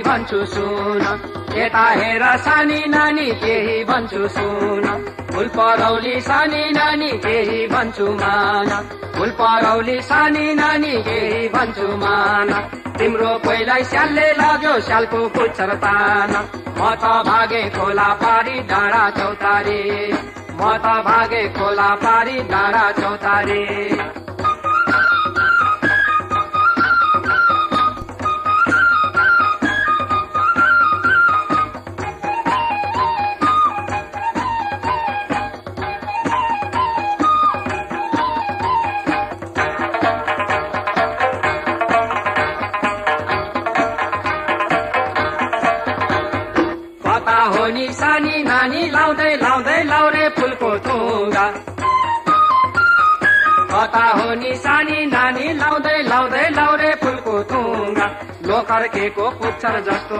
भन्छु सुन। यता हेर सानी नानी केही भन्छु सुन। फुल परौली सानी नानी केही भन्छु मान। फुल परौली सानी नानी केही भन्छु मान। तिम्रो पहिला स्यालले लाग्यो स्यालको पुच्छर तान म त भागे खोला पारी डाँडा चौतारी। म त भागे खोला पारी डाँडा चौतारी। कता हो नि सानी नानी लाउँदै लाउँदै लाउरे फुलको थुङ्गा कता हो नि सानी नानी लाउँदै लाउँदै लाउरे फुलको थुङ्गा लोकर्केको पुच्छर जस्तो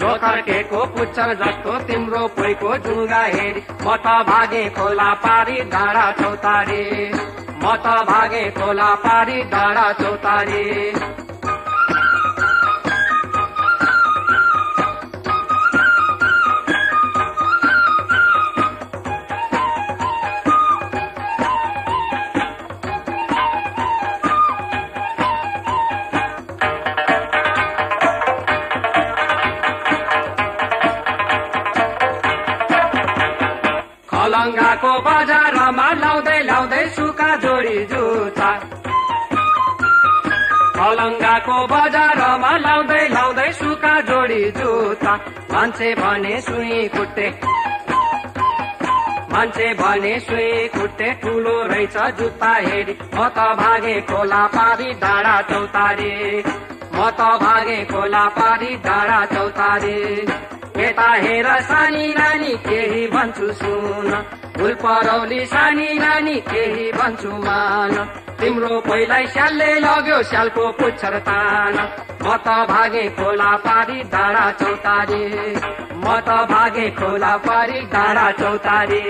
लोकर्केको पुच्छर जस्तो तिम्रो पोइको जुङ्गा हेरी। म त भागे खोला पारी डाँडा चौतारी। म त भागे खोला पारी डाँडा चौतारी। खलङ्गाको बजारमा लाउँदै लाउँदै सुका जोडी जुत्ता खलङ्गाको बजारमा लाउँदै लाउँदै सुका जोडी जुत्ता मान्छे भने सुई कुट्टे मान्छे भने सुई कुट्टे ठुलो रहेछ जुत्ता हेरी। म त भागे खोला पारी डाँडा चौतारी। म त भागे खोला पारी डाँडा चौतारी। यता हेर सानी नानी केही भन्छु सुन। फुल परौली सानी नानी केही भन्छु मान। तिम्रो पहिला स्यालले लग्यो स्यालको पुच्छर तान। म त भागे खोला पारी डाँडा चौतारी। म त भागे खोला पारी डाँडा चौतारी।